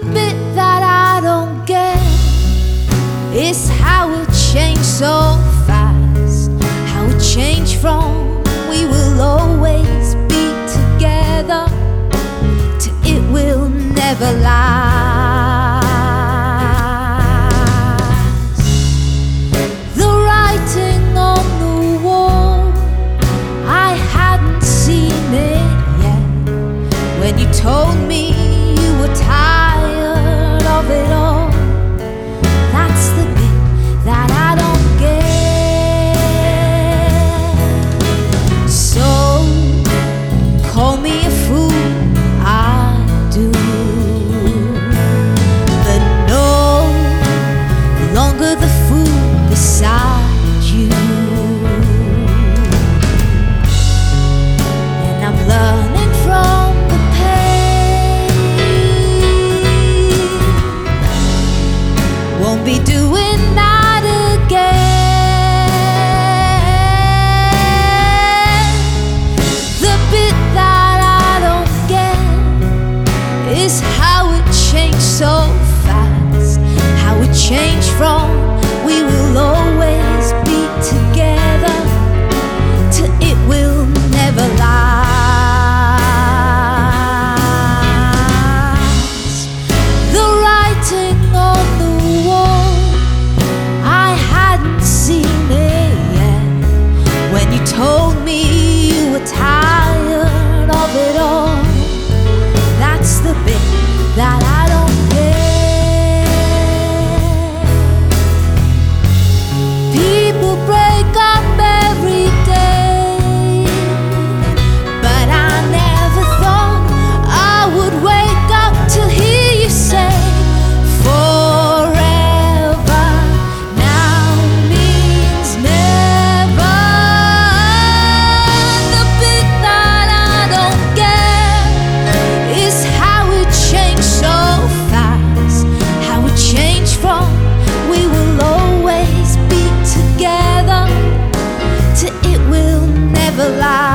the bit that I don't get is how it changed so fast. How it changed from we will always be together to it will never lie. from alive.